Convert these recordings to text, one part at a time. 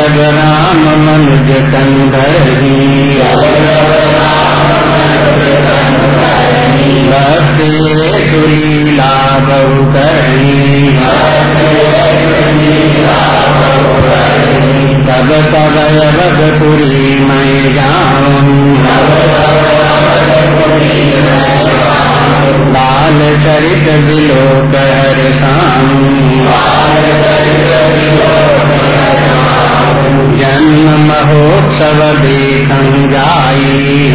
जग राम मनुज कंधरी भक्ति सुलीला बहु करणी तब तब अवधपुरी मैं जाऊँ। बाल चरित दिलो कर जन्म महोत्सव देखं जाई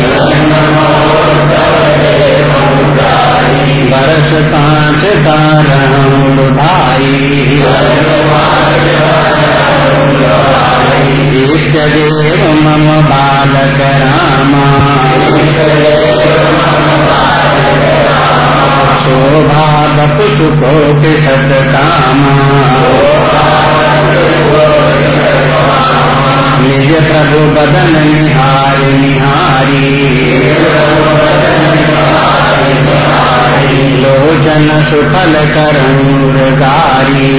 बरस कांच तारहं देव मम बालक रामा। शोभा बपु सुखोति सत निज प्रभु बदन निहार निहारी लोचन सुफल करंग गारी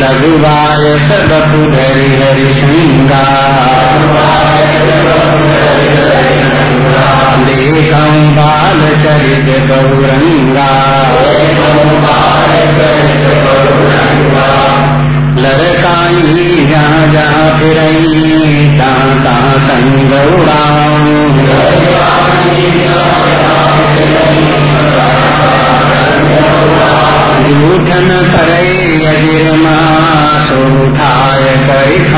लघुबाय सब पुधरि हरि सिंगा देखम बाल चरित गौरंगा लड़काई जहाँ जहाँ फिर तहाँ तहाँ संग जूठन करे सो उठाय कर एक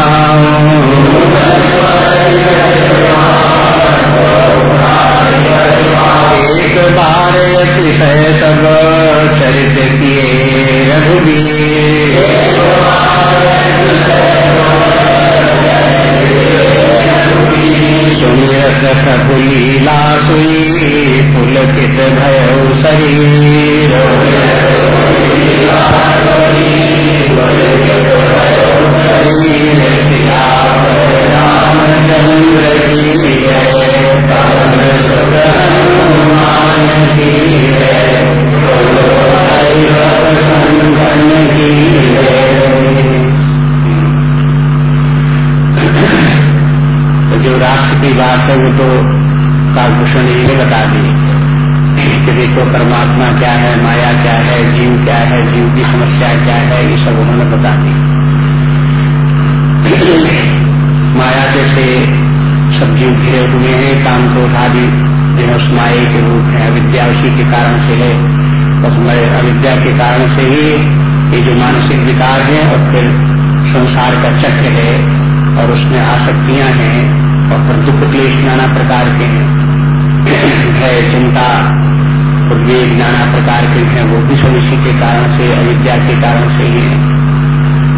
सब जीव घिरे हुए हैं, काम क्रोध आदि माया के रूप है अविद्या उसी के कारण से है। बस अविद्या के कारण से ही ये जो मानसिक विकार है और फिर संसार का चक्र है और उसमें आसक्तियाँ हैं और फिर दुख क्लेश नाना प्रकार के हैं। भय, चिंता, उद्वेग नाना प्रकार के हैं। वो भी सब इसी के कारण से, अविद्या के कारण से ही है।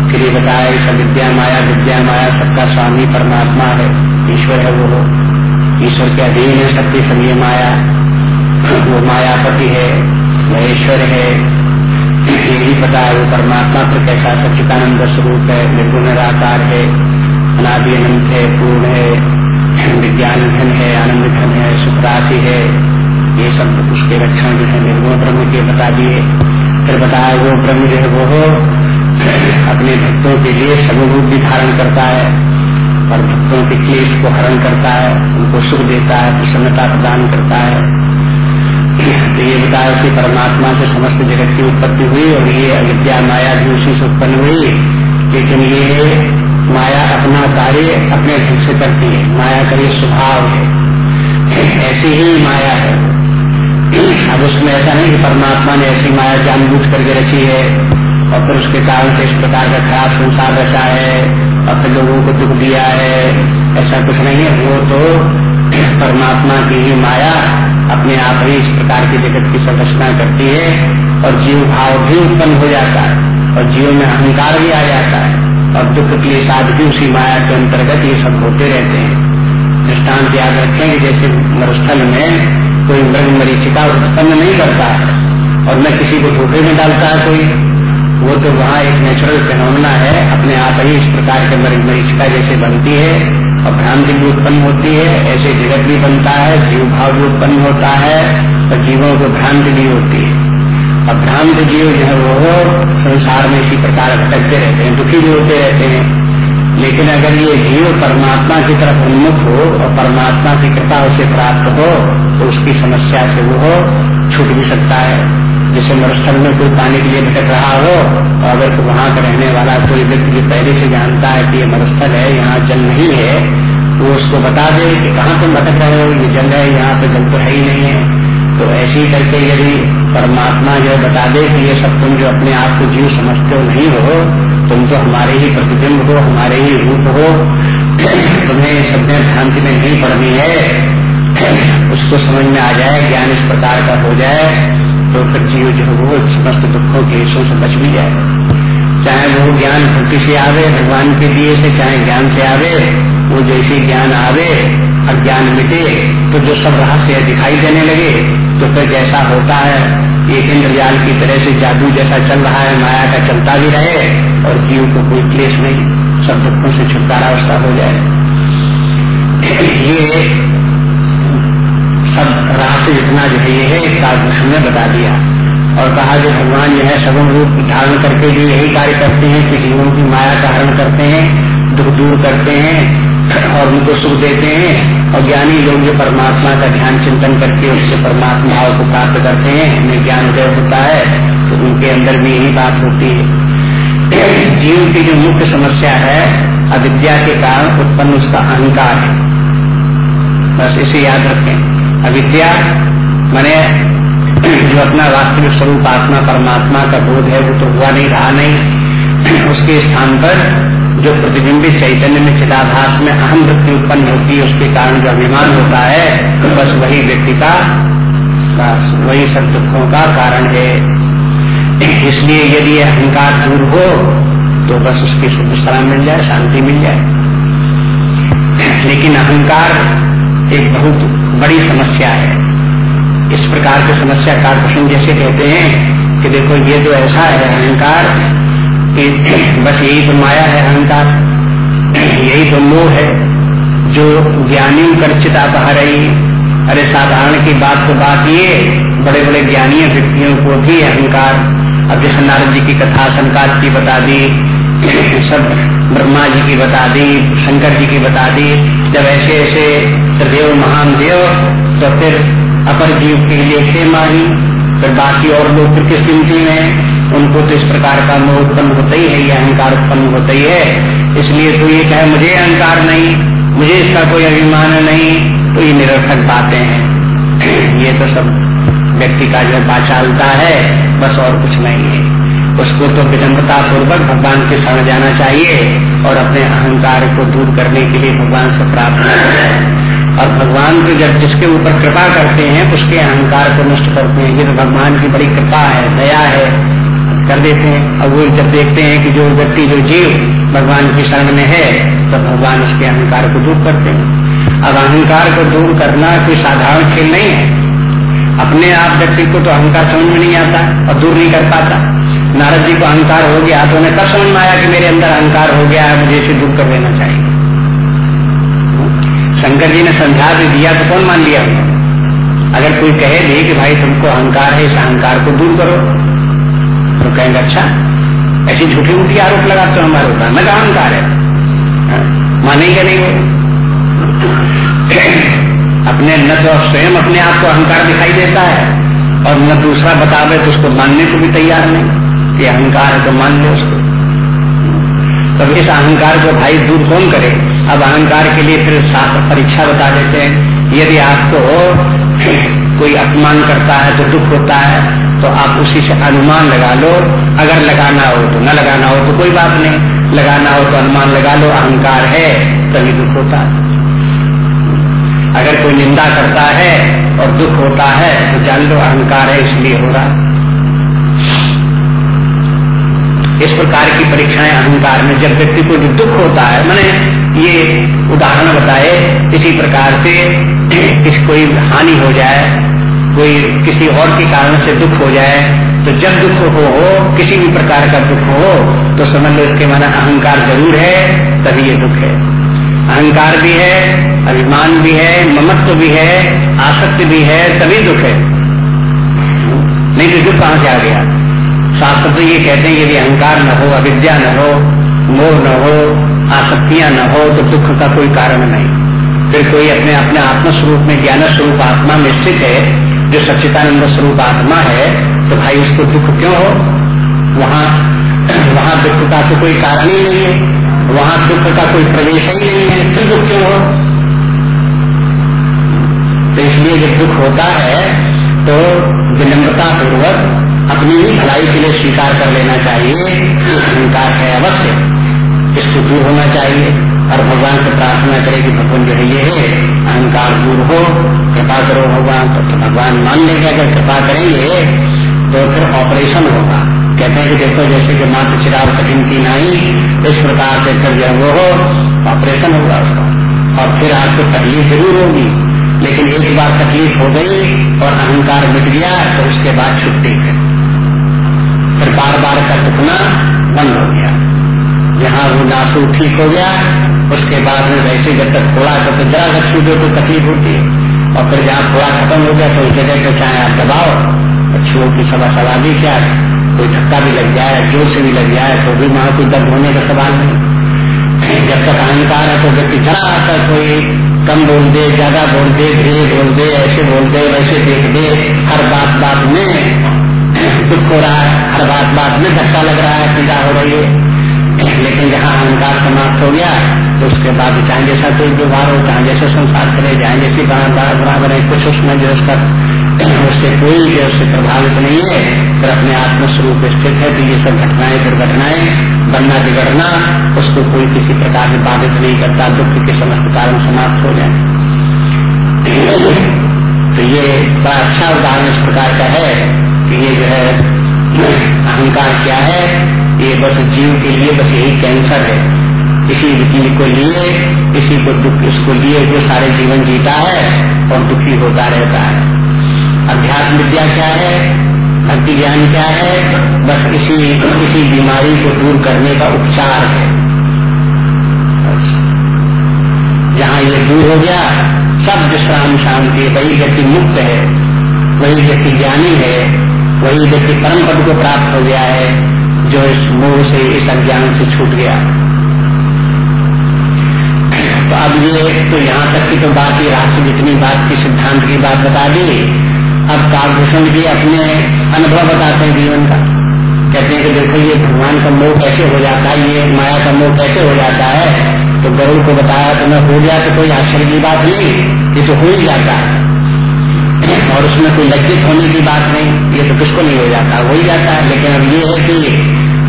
फिर ये बताया, इस अविद्या माया, विद्या माया सबका स्वामी परमात्मा है। ईश्वर है वो। ईश्वर के अधीन है सबके समय माया। वो मायापति है, महेश्वर है। ये भी पता है, वो परमात्मा पर कैसा सच्चिदानंद स्वरूप है, निर्गुण निराकार है, अनादि अनंत है, पूर्ण है, विज्ञान घन है, आनंद घन है, सुखराशि है। ये सब उसके लक्षण जो है, निर्गुण ब्रह्म के बता दिए। फिर बताया, वो ब्रह्म जो है, वो अपने भक्तों के लिए समरूप भी धारण करता है। और भक्तों के क्लेश को हरण करता है, उनको सुख देता है, प्रसन्नता प्रदान करता है। तो ये बताया कि परमात्मा से समस्त जगत की उत्पत्ति हुई और ये अविद्या माया भी उसी से उत्पन्न हुई। लेकिन ये माया अपना कार्य अपने ढंग से करती है, माया का ये स्वभाव है। ऐसी ही माया है। अब उसमें ऐसा नहीं कि परमात्मा ने ऐसी माया जानबूझ करके रखी है और फिर उसके कारण से इस प्रकार का खराब संसार रचा है। और फिर लोगों को दुख दिया है, ऐसा कुछ नहीं है। वो तो परमात्मा की ही माया अपने आप ही इस प्रकार की जगत की संरचना करती है और जीव भाव भी उत्पन्न हो जाता है और जीव में अहंकार भी आ जाता है और दुख के साथ भी उसी माया के अंतर्गत ये सब होते रहते हैं। दृष्टांत याद रखें कि जैसे मरुस्थल में कोई मृग मरीचिका उत्पन्न नहीं करता और न किसी को धोखे में डालता है कोई। वो तो वहाँ एक नेचुरल फिनोमिना है, अपने आप ही इस प्रकार के मरीचिका जैसे बनती है और भ्रांति भी उत्पन्न होती है, ऐसे जगत भी बनता है, जीव भाव भी उत्पन्न होता है, और जीवों को भ्रांति भी होती है। और भ्रांत जीव जो है वो संसार में इसी प्रकार भटकते रहते हैं, दुखी भी होते रहते हैं। लेकिन अगर ये जीव परमात्मा की तरफ़ उन्मुख हो और परमात्मा की कृपा उसे प्राप्त हो तो उसकी समस्या से वो छूट भी सकता है। जैसे मरुस्थल में कोई पानी के लिए भटक रहा हो तो अगर तो वहाँ का रहने वाला कोई व्यक्ति जो पहले से जानता है कि ये मरुस्थल है, यहाँ जल नहीं है तो उसको बता दे कि कहाँ तुम भटक रहे हो, ये जल है, यहाँ पे जल तो है ही नहीं है। तो ऐसे ही करके यदि परमात्मा जो बता दे कि ये सब तुम जो अपने आप को जीव समझते हो नहीं हो, तुम तो हमारे ही प्रतिबिंब हो, हमारे ही रूप हो, तुम्हें सब भ्रांति में नहीं पड़नी है। उसको समझ में आ जाए, ज्ञान इस प्रकार का हो जाए। तो फिर जीव जो है वो समस्त दुखों के हिस्सों से बच भी जाए। चाहे वो ज्ञान भक्ति से आवे, भगवान के लिए से चाहे ज्ञान से आवे, वो जैसे ज्ञान आवे और ज्ञान मिटे तो जो सब रहस्य दिखाई देने लगे तो फिर जैसा होता है, एक इंद्रजाल की तरह से जादू जैसा चल रहा है, माया का चलता भी रहे और जीव को कोई क्लेश नहीं, सब दुखों से छुटकारा उसका हो जाए। ये सब रहस्य जितना जो है, ये है, एक कालभूषण में बता दिया। और कहा जो भगवान जो है सगुण रूप धारण करके भी यही कार्य करते हैं, कि जीवों की माया का हरण करते हैं, दुख दूर करते हैं, और उनको सुख देते हैं, और ज्ञानी लोग जो परमात्मा का ध्यान चिंतन करके उससे परमात्मा भाव को प्राप्त करते हैं उन्हें ज्ञान उदय होता है तो उनके अंदर भी यही बात होती है। जीव की जो मुख्य समस्या है, अविद्या के कारण उत्पन्न उसका अहंकार है। बस इसे याद रखें। अविद्या, मैंने जो अपना वास्तविक स्वरूप आत्मा, परमात्मा का बोध है, वो तो हुआ नहीं, रहा नहीं। उसके स्थान पर जो प्रतिबिंबित चैतन्य में, चिदाभास में अहम वृत्ति उत्पन्न होती है, उसके कारण जो अभिमान होता है तो बस वही व्यक्ति का वही सब दुखों का कारण है। इसलिए यदि अहंकार दूर हो तो बस उसकी विश्राम मिल जाए, शांति मिल जाए। लेकिन अहंकार एक बहुत बड़ी समस्या है। इस प्रकार की समस्या का कारकृष्ण जैसे कहते हैं कि देखो, ये तो ऐसा है अहंकार कि बस यही तो माया है अहंकार। यही तो मोह है जो ज्ञानी कर्चिता बह रही अरे साधारण की बात तो बात ये बड़े बड़े ज्ञानी व्यक्तियों को भी अहंकार। अब जैसे नारद जी की कथा संकात की बता दी, सब ब्रह्मा जी की बता दी, शंकर जी की बता दी, जब ऐसे ऐसे त्रिदेव महान देव तो फिर अपर जीव के लिए थे माही फिर बाकी और लोग फिर किस गिनती में उनको तो इस प्रकार का मोह उत्पन्न होता ही है ये अहंकार उत्पन्न होता ही है। इसलिए तो ये कहे मुझे अहंकार नहीं, मुझे इसका कोई अभिमान नहीं तो ये निरर्थक बातें हैं। ये तो सब व्यक्ति का जो बाचालता है, बस और कुछ नहीं है। उसको तो विनम्रता पूर्वक भगवान के शरण जाना चाहिए और अपने अहंकार को दूर करने के लिए भगवान से प्रार्थना करें। और भगवान को जब जिसके ऊपर कृपा करते हैं, उसके अहंकार को नष्ट करते हैं। ये तो भगवान की बड़ी कृपा है, दया है। कर देते हैं। और वो जब देखते हैं कि जो व्यक्ति, जो जीव भगवान की शरण में है तो भगवान उसके अहंकार को दूर करते हैं। अब अहंकार को दूर करना कोई साधारण खेल नहीं है। अपने आप व्यक्ति को तो अहंकार समझ में नहीं आता और दूर नहीं कर पाता। नारद जी को अहंकार हो गया तो उन्हें कब समझ में आया कि मेरे अंदर अहंकार हो गया है मुझे इसे दूर कर देना चाहिए। शंकर जी ने समझा भी दिया तो कौन मान लिया? अगर कोई कहे भी कि भाई तुमको अहंकार है इस अहंकार को दूर करो तो कहेंगे अच्छा ऐसी झूठी मूठी आरोप लगाते हो हमारे ऊपर। मैं अहंकार है। हाँ, मानेंगे नहीं वो। अपने न तो स्वयं अपने आप को अहंकार दिखाई देता है और न दूसरा बतावे तो उसको मानने को भी तैयार नहीं। कि अहंकार है तो मान लो उसको। तब इस अहंकार को भाई दूर कौन करे? अब अहंकार के लिए फिर शास्त्र परीक्षा बता देते हैं। यदि आपको कोई अपमान करता है तो दुख होता है तो आप उसी से अनुमान लगा लो। अगर लगाना हो तो न लगाना हो तो कोई बात नहीं। लगाना हो तो अनुमान लगा लो, अहंकार है, तभी दुख होता है। अगर कोई निंदा करता है और दुख होता है तो जान लो, अहंकार है, इसलिए हो रहा है। इस प्रकार की परीक्षाएँ अहंकार में जब व्यक्ति को दुख होता है मैंने ये उदाहरण बताए इसी प्रकार से किसी कोई हानि हो जाए कोई किसी और के कारण से दुख हो जाए तो जब दुख हो, हो किसी भी प्रकार का दुख हो तो समझ लो इसके माना अहंकार ज़रूर है तभी ये दुख है। अहंकार भी है अभिमान भी है ममत्व भी है आसक्ति भी है तभी दुख है। नहीं तो दुख कहाँ से आ गया? शास्त्र तो ये कहते हैं, यदि अहंकार न हो, अविद्या न हो, मोह न हो, आसक्तियाँ न हो तो दुख का कोई कारण नहीं। फिर कोई अपने अपने आत्म स्वरूप में ज्ञान स्वरूप आत्मा में स्थित है, जो सच्चिदानंद स्वरूप आत्मा है तो भाई उसको दुख क्यों हो? वहाँ वहाँ दुख का तो कोई कारण ही नहीं है, वहाँ दुख का कोई प्रवेश ही नहीं है, फिर दुख क्यों हो? तो इसलिए जब दुख होता है तो विनम्रता पूर्वक अपनी ही भलाई के लिए स्वीकार कर लेना चाहिए कि अहंकार है अवश्य। इसको दूर होना चाहिए और भगवान से प्रार्थना करे कि भगवान जो है ये है अहंकार दूर हो कृपा करो भगवान तो, तो भगवान मान लेंगे अगर कृपा करेंगे तो फिर ऑपरेशन होगा। कहते हैं कि देखो जैसे कि मात्र चिराग कठिन की नहीं इस प्रकार से फिर जो वो हो ऑपरेशन होगा उसका। और फिर आपको तकलीफ़ ज़रूर होगी लेकिन एक बार तकलीफ़ हो गई और अहंकार मिट गया तो उसके बाद छुट्टी है। फिर बार बार का टुकना बंद हो गया। जहाँ वो नासू ठीक हो गया, उसके बाद में वैसे जब तक थोड़ा सा तो जरा अगर छूटे तो तकलीफ़ होती है, और फिर जहाँ थोड़ा खत्म हो गया तो उस जगह को चाहे आप दबाओ छुओं की सवाल भी क्या कोई धक्का भी लग जाए, ज़ोर से भी लग जाए तो भी वहाँ कोई दर्द होने का सवाल नहीं। जब तक अहंकार है तो व्यक्ति जरा आकर कोई कम बोल दे, ज़्यादा बोल दे, धीरे बोल दे, ऐसे बोल दे, वैसे देख दे, हर बात बात में दुख हो रहा है, हर बात बात में धक्का लग रहा है पीड़ा हो रही है। लेकिन जहाँ अहंकार समाप्त हो गया तो उसके बाद चाहे जैसा कोई व्यवहार हो, चाहे जैसे संसार करे, चाहे जैसी बराबर है, कुछ उसमें जो उसका उससे कोई जो उससे प्रभावित नहीं है। फिर अपने आत्म स्वरूप स्थित है तो ये सब घटनाएँ, दुर्घटनाएँ, बनना बिगड़ना, उसको कोई किसी प्रकार से बाधित नहीं करता, दुख के समस्त कारण समाप्त हो जाए। तो ये बड़ा अच्छा उदाहरण इस प्रकार का है। ये जो है अहंकार क्या है, ये बस जीव के लिए बस यही कैंसर है। इसी जीव को लिए इसी को दुख इसको लिए वो सारे जीवन जीता है, और दुखी होता रहता है। अध्यात्म विद्या क्या है? भक्ति ज्ञान क्या है? बस इसी इसी बीमारी को दूर करने का उपचार है। जहाँ ये दूर हो गया, सब विश्राम शांति, वही व्यक्ति मुक्त है, वही व्यक्ति ज्ञानी है वही व्यक्ति परम पद को प्राप्त हो गया है, जो इस मोह से, इस अज्ञान से छूट गया। तो अब ये तो यहाँ तक की तो बात ही राष्ट्र जितनी बात की सिद्धांत की बात बता दी, अब कालभूषण जी अपने अनुभव बताते हैं जीवन का। कहते हैं कि देखो, ये भगवान का मोह कैसे हो जाता है, ये माया का मोह कैसे हो जाता है? तो गरुड़ को बताया तो मैं हो गया तो कोई आश्चर्य की बात नहीं, ये तो हो ही जाता है। और उसमें कोई लज्जित होने की बात नहीं, ये तो किसको नहीं हो जाता, हो ही जाता है। लेकिन अब ये है कि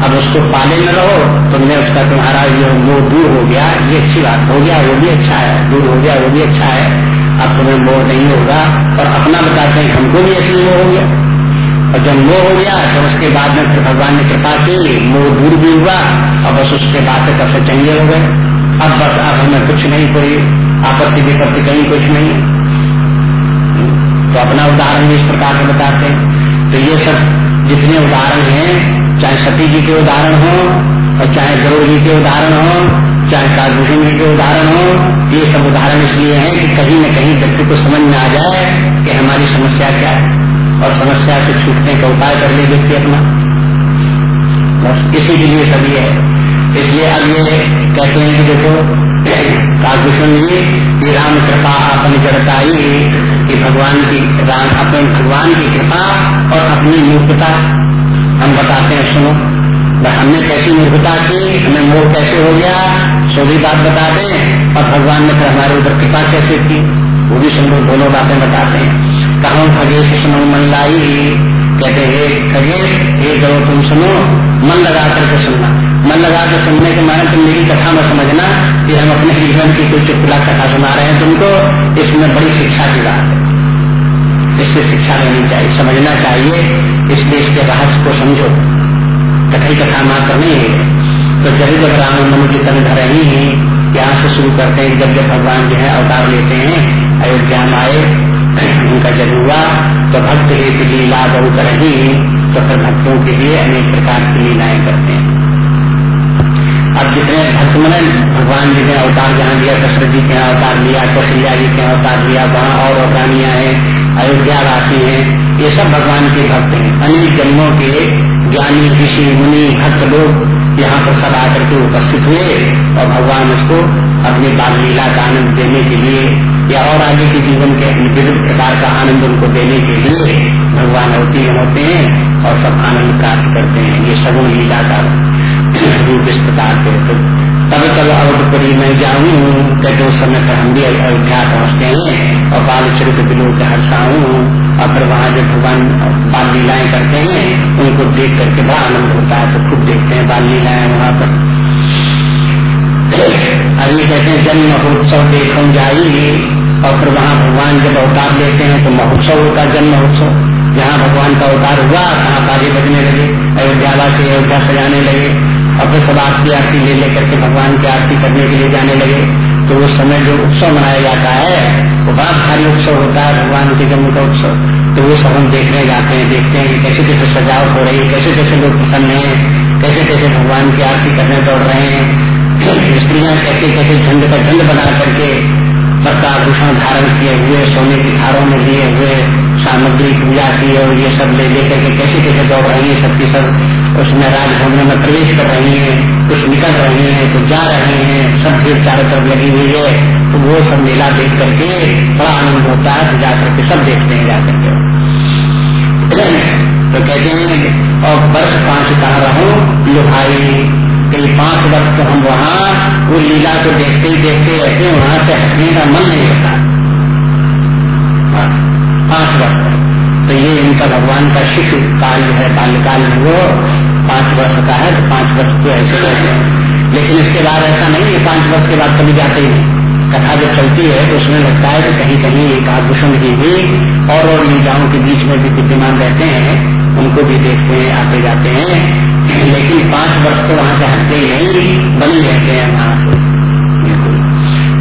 अब उसको पाले में रहो तुमने उसका तुम्हारा ये वो दूर हो गया, ये अच्छी बात हो गया, वो भी अच्छा है, दूर हो गया, वो भी अच्छा है। अब तुम्हें मोह नहीं होगा, और अपना बताते हैं, हमको भी ऐसे मोह हो गया। और जब मोह हो गया तो उसके बाद में भगवान ने कृपा की, मोह दूर भी हुआ, और बस उसके बाद से सबसे चंगे हो गए। अब बस, अब हमें कुछ नहीं, कोई आपत्ति विपत्ति, कहीं कुछ नहीं। तो अपना उदाहरण भी इस प्रकार से बताते हैं। तो ये सब जितने उदाहरण हैं, चाहे सती जी के उदाहरण हो, और चाहे गरुड़ जी के उदाहरण हो, चाहे कालभूषण जी के उदाहरण हो, ये सब उदाहरण इसलिए हैं कि कहीं न कहीं व्यक्ति को समझ में आ जाए कि हमारी समस्या क्या है, और समस्या से छूटने का उपाय कर ले व्यक्ति अपना। बस इसी के लिए सभी है। इसलिए अब ये कहते हैं कि देखो कालभूषण जी ये राम कृपा अपनी जड़ताई कि भगवान की, राम अपने भगवान की कृपा और अपनी मूर्खता। हम बताते हैं, सुनो। हमने कैसी मूर्खता की? हमें मोह कैसे हो गया? सो भी बात बता दें और भगवान ने फिर हमारे ऊपर कृपा कैसे की? वो भी सुन, दोनों बातें बताते हैं। कहा खगेश सुनो, मन लाई कहते, हे खगेश, हे करो तुम सुनो। मन लगा करके सुनना। मन लगा कर सुनने के माने तुम मेरी कथा में समझना कि हम अपने जीवन की कोई चुटकुला कथा सुना रहे हैं। तुमको इसमें बड़ी शिक्षा की बात है। इससे शिक्षा लेनी चाहिए। समझना चाहिए इसलिए इसके रहस्य को समझो। कथई कथा मात्र नहीं है। तो जब जब राम मनु की तन धर ही, यहाँ से शुरू करते हैं, जब जब भगवान जो है अवतार लेते हैं, अयोध्या में आए, उनका जब हुआ तो भक्त हेतु लीला बहु कर तो फिर भक्तों के लिए अनेक प्रकार की लीलाएँ करते हैं। अब जितने भक्त मैंने, भगवान जी ने अवतार जहाँ लिया दशरथ जी के अवतार लिया, कौशल्या जी के अवतार लिया, वहाँ और रानियाँ हैं, अयोध्या राशि है, ये सब भगवान के भक्त हैं। अनेक जन्मों के ज्ञानी, ऋषि, मुनि, भक्त लोग यहाँ पर सब आकर के उपस्थित हुए और भगवान उसको अपनी बाल लीला का आनंद देने के लिए या और आगे के जीवन के विभिन्न प्रकार का आनंद उनको देने के लिए भगवान अवतीर्ण होते हैं और सब आनंद प्राप्त करते हैं। ये सगुण लीला का रूप इस प्रकार के तो तब तब अवधपुरी में जाऊँ, कहते उस समय पर हम भी अयोध्या पहुँचते हैं और बाल चरित्र बिलो के हर्षाऊं और फिर वहाँ जो भगवान बाल लीलाएँ करते हैं, उनको देख करके बड़ा आनंद होता है तो खूब देखते हैं बाल लीलाएँ वहाँ पर। अभी कहते हैं, जन्म महोत्सव देखो जाई, और फिर वहाँ भगवान जब अवतार लेते हैं तो महोत्सव होता जन्म महोत्सव। जहाँ भगवान का अवतार हुआ, वहाँ कार्य बजने लगे अयोध्या के अयोध्या सजाने लगे। और फिर सब आरती आरती ले लेकर के भगवान की आरती करने के लिए जाने लगे। तो उस समय जो उत्सव मनाया जाता है, वो बड़ा भारी उत्सव होता है, भगवान के जन्म का उत्सव। तो वो सब हम देखने जाते हैं, देखते हैं कि कैसे कैसे सजावट हो रही है, कैसे कैसे लोग प्रसन्न है, कैसे कैसे भगवान की आरती करने दौड़ रहे हैं। स्त्रियाँ कैसे कैसे झंड का झंड बना करके वस्त्राभूषण धारण किए हुए, सोने की धारों में लिए हुए, सामग्री, पूजा की और ये सब ले लेकर के कैसे कैसे दौड़ रही है सबकी सब। उसमें राजभवन में प्रवेश कर रही है, कुछ निकल रही है, कुछ जा रहे हैं, सब भीड़ चारों तरफ़ लगी हुई है। तो वो सब मेला देख करके बड़ा आनंद होता है तो जाकर के सब देखते हैं, जाकर के। तो कहते हैं और वर्ष पाँच कहा रहूँ लो भाई कई पाँच वर्ष तो हम वहाँ वो लीला को देखते ही देखते रहते वहाँ से हटने का मन नहीं होता पाँच वर्ष। तो ये इनका भगवान का शिशु काल जो है, बाल्यकाल में वो पाँच वर्ष का है तो पाँच वर्ष तो ऐसे रहते हैं। लेकिन इसके बाद ऐसा नहीं है पाँच वर्ष के बाद कभी जाते ही नहीं। कथा जब चलती है तो उसमें लगता है कि कहीं कहीं एक आभूषण जी भी और और लीलाओं के बीच में भी विद्यमान रहते हैं, उनको भी देखते हैं, आते जाते हैं। लेकिन पाँच वर्ष तो वहाँ से हटते ही नहीं, बनी रहते हैं वहाँ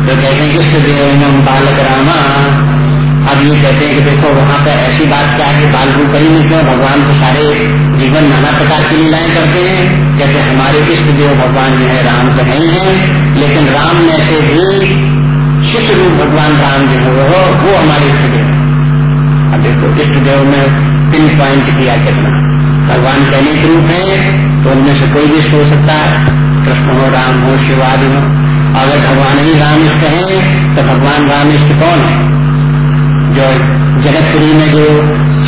तो कहते हैं कि देव बालक रामा। अब ये कहते हैं कि देखो, वहाँ पर ऐसी बात क्या है कि बाल रूप ही में क्यों? भगवान तो सारे जीवन नाना प्रकार की लीलाएँ करते हैं। जैसे हमारे इष्ट देव भगवान जो है, राम तो नहीं है, लेकिन राम में से भी शिष्य रूप भगवान राम जो है, वो हमारे इष्ट देव अब देखो, इष्ट देव में पिन पॉइंट किया कितना? भगवान कहने के रूप है तो उनमें से कोई भी हो सकता है। कृष्ण हो, राम हो शिवादि हो। अगर भगवान ही राम इष्ट है तो भगवान राम इष्ट कौन है? जो जगतपुरी में जो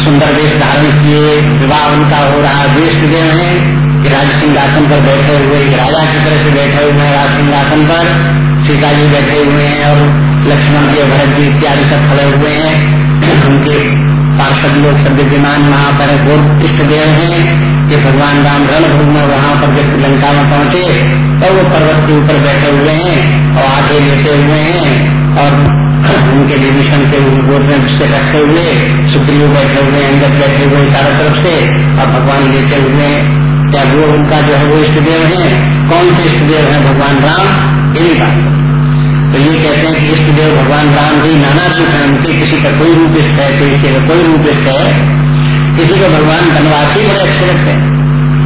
सुंदर वेश धारण किए, विवाह उनका हो रहा वेश देव है, कि राज सिंहासन पर बैठे हुए राजा की तरह से बैठे हुए हैं राज सिंहासन पर। सीता जी बैठे हुए हैं और लक्ष्मण जी भरत जी इत्यादि सब खड़े हुए हैं। उनके पार्षद लोग सब विद्यमान वहाँ पर वो इष्ट देव हैं कि भगवान राम रणभूमि में वहाँ पर जब लंका में पहुँचे तो वो पर्वत के ऊपर बैठे हुए हैं और आगे लेते हुए हैं और उनके विभीषण के गोद में से रखे हुए सुप्रियो बैठे हुए अंदर बैठे हुए चारों तरफ़ से और भगवान लेते हुए क्या वो उनका जो है वो इष्टदेव है? कौन से इष्टदेव है भगवान राम? यही बात तो ये कहते हैं कि इष्ट देव भगवान राम भी नाना सुख है, उनके किसी का कोई रूप इष्ट है, कोई किसी का कोई रूप इष्ट है। किसी को भगवान धनवासी बड़े अच्छे लगते हैं।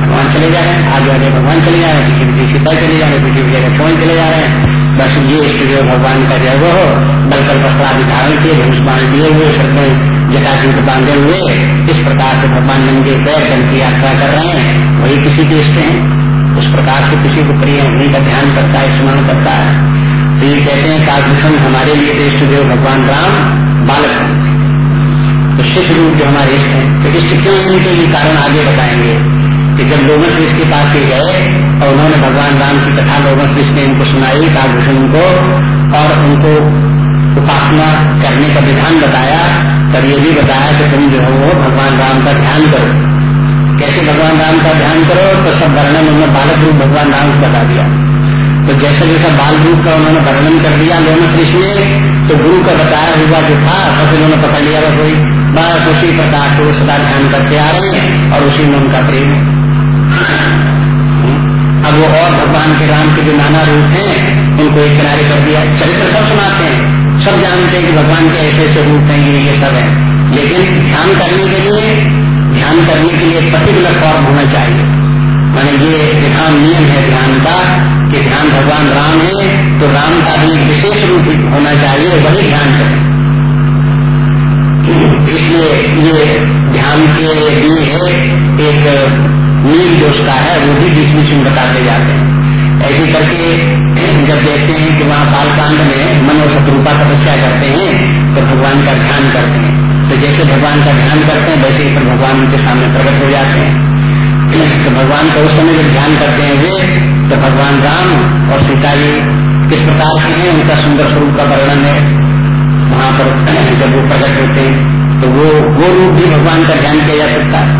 भगवान चले जा रहे हैं, आगे आगे भगवान चले जा रहे हैं किसी किसी सीता चले जा रहे हैं किसी जगह छोड़ चले जा रहे हैं। बस ये इष्ट देव भगवान का जय वो हो बलकर वस्त्रादि धारण किए, धनुष बाँध दिए हुए सर में जटाजूट बांधे हुए, इस प्रकार से भगवान नंगे पैर जन की यात्रा कर रहे हैं। वही किसी के इष्ट हैं। उस प्रकार से किसी को प्रिय उन्हीं का ध्यान करता है, स्मरण करता है। तो ये कहते हैं काभूषण हमारे लिए तो इष्ट देव भगवान राम बालक तो शिष्य रूप जो हमारे इष्ट है तो इष्ट क्यों इनके लिए कारण आगे बताएँगे? कि जब लोगों से इसके पास ही गए और उन्होंने भगवान राम की कथा लोगों से इसने इनको सुनाई काभूषण को और उनको उपासना करने का विधान बताया, तब ये भी बताया कि तुम जो हो, भगवान राम का ध्यान करो। कैसे भगवान राम का ध्यान करो? तो सब वर्णन उन्होंने बालक रूप भगवान राम को बता दिया। तो जैसे जैसा बाल रूप का उन्होंने वर्णन कर दिया दोनों कृष्ण ने तो गुरु का बताया हुआ जो था बस उन्होंने पकड़ लिया कोई बस उसी प्रकार वो सदा ध्यान करते आ रहे हैं और उसी में उनका प्रेम अब वो और भगवान के राम के जो नाना रूप हैं, उनको एक किनारे कर दिया। चरित्र सब सुनाते हैं। सब जानते हैं कि भगवान के ऐसे ऐसे रूप हैं, ये ये सब है। लेकिन ध्यान करने के लिए, ध्यान करने के लिए पर्टिकुलर फॉर्म होना चाहिए। मैंने ये नियम है ध्यान का कि ध्यान भगवान राम है तो राम का भी विशेष रूप होना चाहिए वही ध्यान करें इसलिए ये ध्यान के लिए है, एक नील जो उसका है, वो भी बीच बीच में बताते जाते हैं। ऐसे करके जब देखते हैं कि वहाँ बालकांड में मन शत्रुपा तपस्या करते हैं तो भगवान का ध्यान करते हैं। तो जैसे भगवान का ध्यान करते हैं, वैसे ही भगवान उनके सामने प्रकट हो जाते हैं। तो भगवान का उस समय जब ध्यान करते हैं वे तो भगवान राम और सीता जी किस प्रकार के हैं, उनका सुंदर स्वरूप का वर्णन है। वहाँ पर जब वो प्रकट होते हैं तो वो वो रूप भी भगवान का ध्यान किया जा सकता है।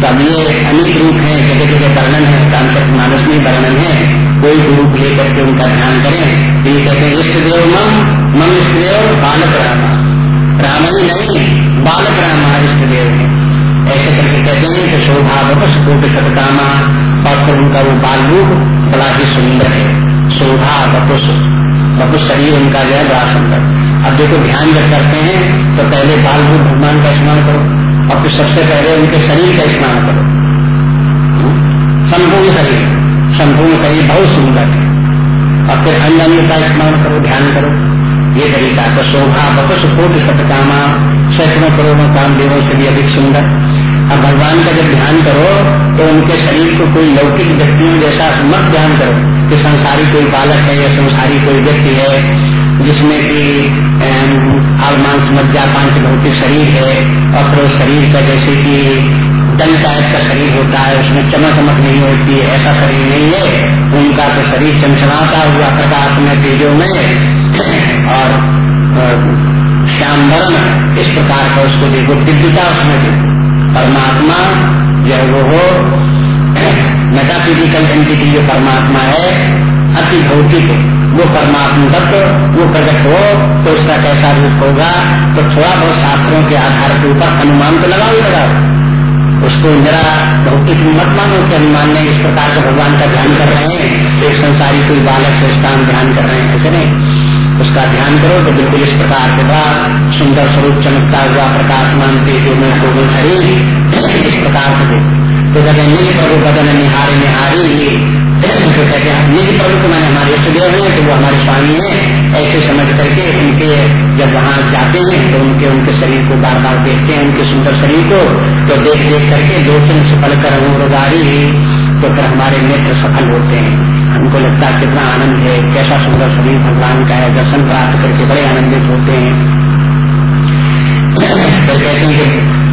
तो अब ये अनेक रूप है जगह जगह वर्णन है कांतक मानस में वर्णन है। कोई रूप लेकर के उनका ध्यान करें तो ये कहते हैं, इष्ट देव मम मम इष्ट देव बालक रामा। राम ही नहीं, बालक रामा इष्ट देव है। ऐसे करके कहते हैं कि शोभा बपस कोट सतकामा और फिर उनका वो बाल रूप बड़ा ही सुंदर है। शोभा बपुस बपुस शरीर उनका जो है बड़ा सुंदर। अब देखो, ध्यान जब करते हैं तो पहले बाल रूप भगवान का स्मरण करो। और फिर सबसे पहले उनके शरीर का स्मरण करो। संपूर्ण शरीर। संपूर्ण शरीर बहुत सुंदर है। और फिर अंग अंग का स्मरण करो, ध्यान करो। ये तरीका तो शोभा बपस कोट सतकामा सैकड़ों करोड़ों काम देवों से भी अधिक सुंदर। अब भगवान का जब ध्यान करो तो उनके शरीर को कोई लौकिक व्यक्तियों जैसा मत ध्यान करो, कि संसारी कोई बालक है या संसारी कोई व्यक्ति है, जिसमें कि आलमांस मज्जा पाँच भौतिक शरीर है, और फिर शरीर का जैसे कि दल टाइप का शरीर होता है, उसमें चमक चमक नहीं होती है ऐसा शरीर नहीं है। उनका तो शरीर चमचमाता हुआ प्रकाश में तेजो में और श्याम वर्ण इस प्रकार का उसको देखो, दिव्यता उसमें देखो परमात्मा जो वो हो मेटाफिजिकल एंटिटी जो परमात्मा है, अति भौतिक वो परमात्मा तत्व वो प्रकट हो तो उसका कैसा रूप होगा तो थोड़ा बहुत शास्त्रों के आधार के ऊपर अनुमान तो लगाओ लगाओ। उसको जरा भौतिक मत मानो कि अनुमान में इस प्रकार के भगवान का ध्यान कर रहे हैं एक संसारी कोई बालक से स्थान ध्यान कर रहे हैं ऐसे नहीं। उसका ध्यान करो तो बिल्कुल इस प्रकार के बाद सुंदर स्वरूप चमकता हुआ प्रकाश प्रकाशमान तेजो में कोमल शरीर इस प्रकार से तो कहते निज प्रभु बदन निहारी निहारी। तो कहते हैं निज प्रभु को मैंने हमारे इष्टदेव हैं तो वो हमारे स्वामी है। ऐसे समझ करके उनके जब वहाँ जाते हैं तो उनके उनके शरीर को बार बार देखते हैं, उनके सुंदर शरीर को। तो देख देख करके दो तीन सफल कर रोगारी। तो फिर हमारे नेत्र सफल होते हैं। हमको लगता है कितना आनंद है कैसा सुंदर शरीर भगवान का है दर्शन प्राप्त करके बड़े आनंदित होते हैं। तो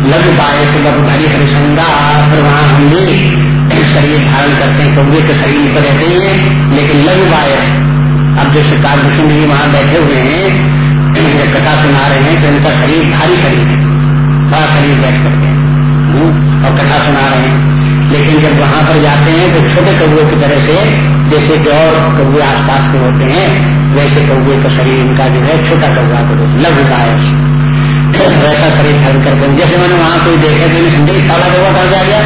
लघु पाए से लघु हरी हरिशंगा फिर वहाँ हम भी शरीर धारण करते हैं कौए के शरीर पर रहते ही लेकिन लघु वाय अब जो जैसे कालभूषण जी वहाँ बैठे हुए हैं कथा सुना रहे हैं तो इनका शरीर भारी शरीर है बड़ा शरीर बैठ करके। हम्म, और कथा सुना रहे हैं। लेकिन जब वहाँ पर जाते हैं तो छोटे कौए की तरह से जैसे कि और कौए आसपास के होते हैं, वैसे कौए का शरीर इनका जो है छोटा कौआ को लघु है वैसा शरीर धारण करके जैसे मैंने वहाँ कोई देखे तो समझे साला कौआ कहा जा गया,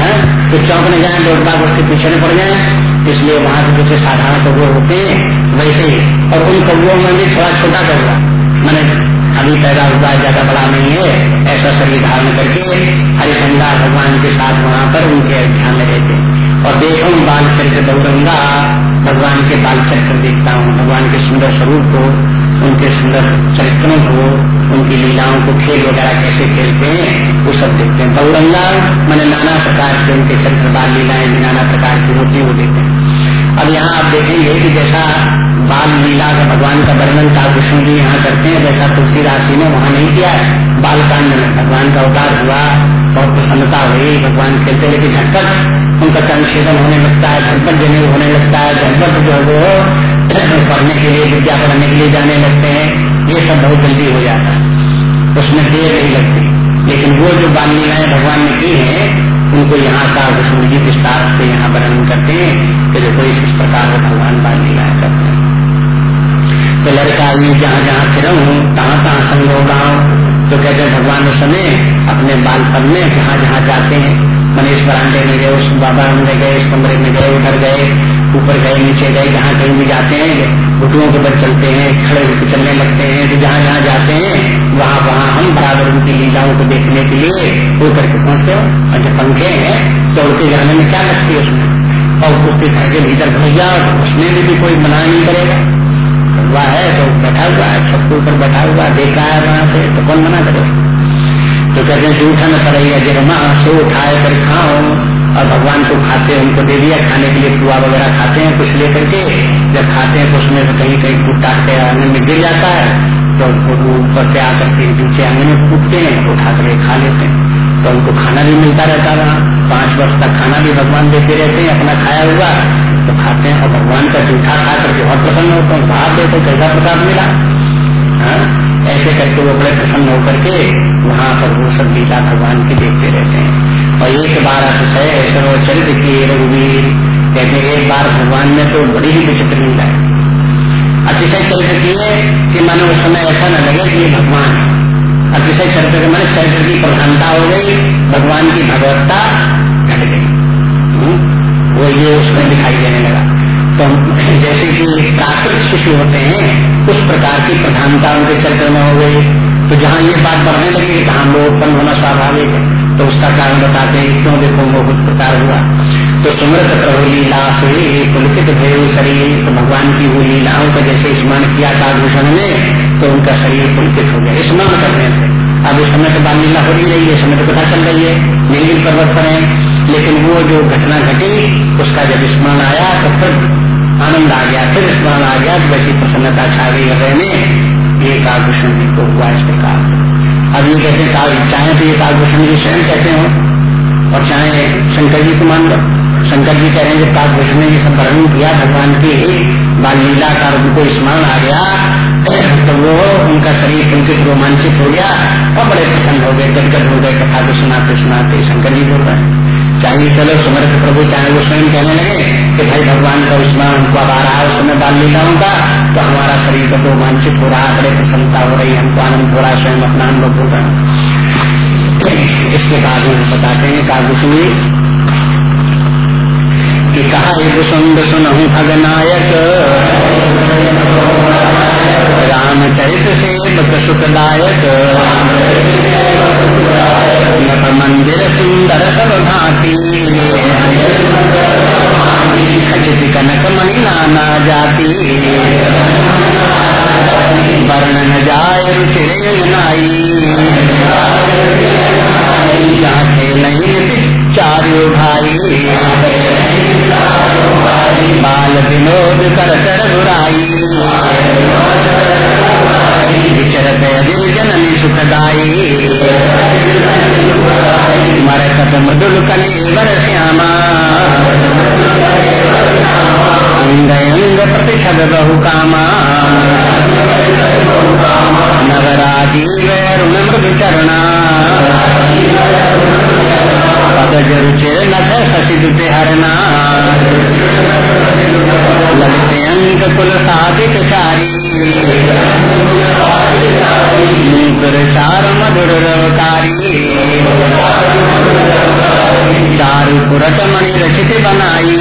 है? तो चौंकने जाए लोग बाग उसके पीछे पड़ जाए। इसलिए वहाँ से जैसे साधारण कौए होते हैं, वैसे ही। और उन कौओं में भी थोड़ा छोटा कौआ मैंने अभी पैदा हुआ, ज़्यादा बड़ा नहीं है, ऐसा शरीर धारण करके हरिशंगा भगवान के साथ वहाँ पर उनके ध्यान में रहते और देखो बाल चरित्र दौड़ंगा भगवान के बाल चरित्र देखता हूँ। भगवान के सुंदर स्वरूप को, उनके सुंदर चरित्रों को, उनकी लीलाओं को खेल वगैरह कैसे खेलते हैं, वो सब देखते हैं। गौरंगा मैंने नाना प्रकार के उनके चरित्र, बाल लीलाएँ नाना प्रकार की होती वो देखते हैं। अब यहाँ आप देखेंगे कि जैसा बाल लीला का भगवान का वर्णन का विष्णु जी यहाँ करते हैं, जैसा तुलसी राशि ने वहाँ नहीं किया है। बालकांड में भगवान का उदार हुआ, बहुत प्रसन्नता हुई, भगवान खेलते, लेकिन झटपट उनका कर्म छेदन होने लगता है झटपट जने होने लगता है झटपट जो है वो पढ़ने के लिए, विद्या पढ़ने के लिए जाने लगते हैं, ये सब बहुत जल्दी हो जाता है। उसमें देर नहीं लगती। लेकिन वो जो बाल लीलाएँ भगवान ने की है, उनको यहाँ का विष्णु जी विस्तार से यहाँ वर्णन करते हैं कि देखो इस प्रकार से भगवान बाल लीलाएँ करते हैं। तो लड़का ये जहाँ जहाँ फिर हूँ कहाँ कहाँ संग गाँव तो कहते हैं, भगवान उस समय अपने बालपन में जहाँ जहाँ जाते हैं मनीष बरांडे में गए उस बाबा में गए इस कमरे में गए उधर गए ऊपर गए नीचे गए जहाँ कहीं भी जाते हैं घुटुओं के बल चलते हैं खड़े होकर चलने लगते हैं तो जहाँ जहाँ जाते हैं वहाँ वहाँ हम बराबर उनकी लीलाओं को देखने के लिए उड़ करके पहुँचते हो और जब पंखे हैं तो उड़के जाने में क्या लगती है उसमें? और उसके घर के भीतर घुस जाओ तो उसमें भी, भी कोई मना नहीं करेगा। हुआ है तो बैठा हुआ है सबके ऊपर बैठा हुआ देख रहा है वहाँ से तो कौन मना करे? तो कहते हैं जूठा न पड़ेगा। जरमा से उठाए कर खाओ और भगवान को खाते उनको दे दिया, खाने के लिए पुआ वगैरह खाते हैं, कुछ लेकर के जब खाते हैं तो उसमें से कहीं कहीं टूटा के आँगन में गिर जाता है तो ऊपर से आकर के नीचे आँगन में कूदते हैं, उठा कर खा लेते हैं। तो उनको खाना भी मिलता रहता रहा पाँच वर्ष तक खाना भी भगवान देते रहते हैं, अपना खाया हुआ तो खाते हैं। और भगवान का जूठा खा करके बहुत प्रसन्न होते हैं। भाव देते कैसा प्रसाद मिला? हाँ? ऐसे करके वो बड़े प्रसन्न होकर के वहाँ पर वो सब लीला भगवान की देखते रहते हैं। और एक बार अतिशय सर्वचरित की रघुवीर। कहते एक बार भगवान में तो बड़ी ही विचित्र लीला है। अतिशय चरित्र की कि मानो उस समय ऐसा न लगे कि ये भगवान है। अतिशय चरित्र के मैंने चरित्र की प्रधानता हो गई, भगवान की भगवत्ता घट गई। हम्म? वो ये उसमें दिखाई देने लगा। तो जैसे कि प्राकृत शिशु होते हैं, उस प्रकार की प्रधानता उनके चरित्र में हो गई। तो जहाँ ये बात बढ़ने लगी कहाँ वो उत्पन्न होना स्वाभाविक है तो उसका कारण बताते हैं, क्यों देखो कुछ प्रकार हुआ। तो सुमृत प्रभु लीला से पुलकित भय शरीर तो भगवान की वो लीलाओं का जैसे स्मरण किया काभूषण में तो उनका शरीर पुलकित हो गया। स्मरण करने से अब उस समय तो बाल लीला हो रही है समय तो पता चल रही है। नील पर्वत पर है, लेकिन वो जो घटना घटी, उसका जब स्मरण आया तो फिर आनंद आ गया, फिर स्मरण आ गया तो वैसी प्रसन्नता छा गई हृदय में। ये जी को हुआ इस प्रकार अब ये कहते हैं चाहे तो ये कालभूषण जी स्वयं कहते हो और चाहे शंकर जी को मान लो शंकर जी कह रहे हैं जब कालभूषण ने ये सब वर्णन किया भगवान की बाल लीला का उनको स्मरण आ गया तो वो उनका शरीर पुलकित रोमांचित हो गया और बड़े प्रसन्न हो गए गदगद हो गए कथा को सुनाते सुनाते शंकर जी बोल रहे हैं चाहिए चलो, समर्थ प्रभु चाहे वो स्वयं कहने लगे कि भाई भगवान का स्मरण हमको अब आ रहा है उस समय बाल लीलाओं का तो हमारा शरीर को रोमांचित हो रहा है, बड़े प्रसन्नता हो रही हमको आनंद हो रहा है, स्वयं अपना अनुभव हो रहा इसके बाद में बताते हैं कागुसुनी कि कहा सुंद सुनहु भगनायक रामचरित सेवक सुखदायक। नभ मंदिर सुंदर सब भांति खचित कनक मणि नाना जाति वर्णन जाय रुचिर नहीं चारू भाई बाल विनोद कर कर बुराई विचरत जननी सुखदाई मरकत मृदुल कलेवर श्यामा अंग अंग प्रतिशद बहु कामा नवराजीव ऋण मृदु चरणा पद रुचिर नख शशि दुते हरना लगते अंक कुल साधिक चार मधुर रवकारी चारु पुरट मणि रचित बनाई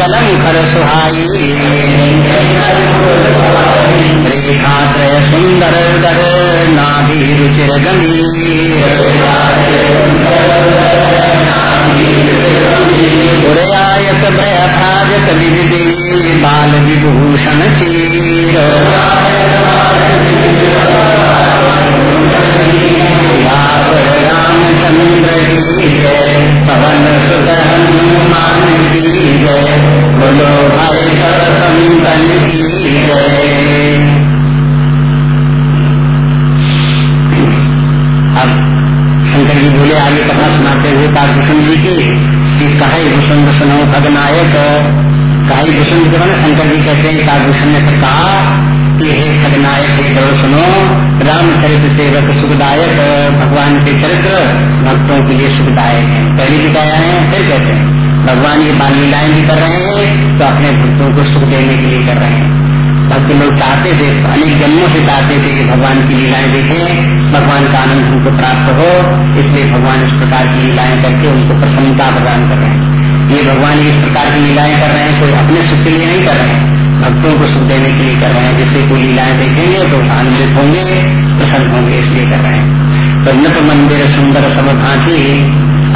कलम खर सुहाई रेखा त्रय सुंदर दर नाभि रुचिर गंभीर उदयायत भयभाजत विविधि बाल विभूषण चीर। रामचंद्र की जय, पवन सुत हनुमान की जय, बोलो भाई संतन की जय। अब शंकर जी बोले आगे कथा सुनाते हुए कालभूषण जी की कि कहे भूषण सुनो भगनायक। कहे भूषण के मैंने शंकर जी कहते हैं कालभूषण ने कहा कि हे खगनायक हे करो सुनो रामचरित्र सेवक सुखदायक, भगवान के चरित्र भक्तों के लिए सुखदायक है। पहले भी कहा है, फिर कहते हैं। भगवान ये बाल लीलाएँ भी कर रहे हैं तो अपने भक्तों को सुख देने के लिए कर रहे हैं। भक्त लोग चाहते थे, अनेक जन्मों से चाहते थे कि भगवान की लीलाएँ देखें, भगवान का आनंद उनको प्राप्त हो, इसलिए भगवान इस प्रकार की लीलाएँ करके उनको प्रसन्नता प्रदान कर रहे हैं। ये भगवान इस प्रकार की लीलाएँ कर रहे हैं, कोई अपने सुख के लिए नहीं कर रहे हैं, भक्तों को सुख देने के लिए कर रहे हैं। जिससे कोई लीलाएँ देखेंगे तो आनंदित होंगे, प्रसन्न होंगे, इसलिए कर रहे हैं। तो नृत मंदिर सुंदर सब भांति,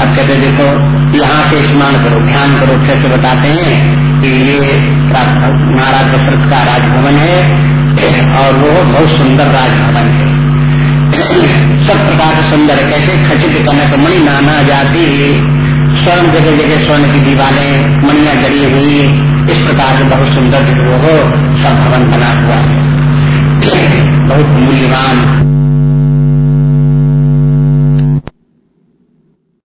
अब कहते देखो, यहाँ से स्नान करो, ध्यान करो, फिर से बताते हैं कि ये महाराज दशरथ का राजभवन है और वो बहुत सुंदर राजभवन है। सब प्रकार से सुंदर कैसे? खचित कनक मणि नाना जाति स्वर्ण जगह जगह स्वर्ण की दीवारें मणिया जड़ी हुई इस प्रकार से बहुत सुंदर जो हो सब भवन बना हुआ है। बहुत मूल्यवान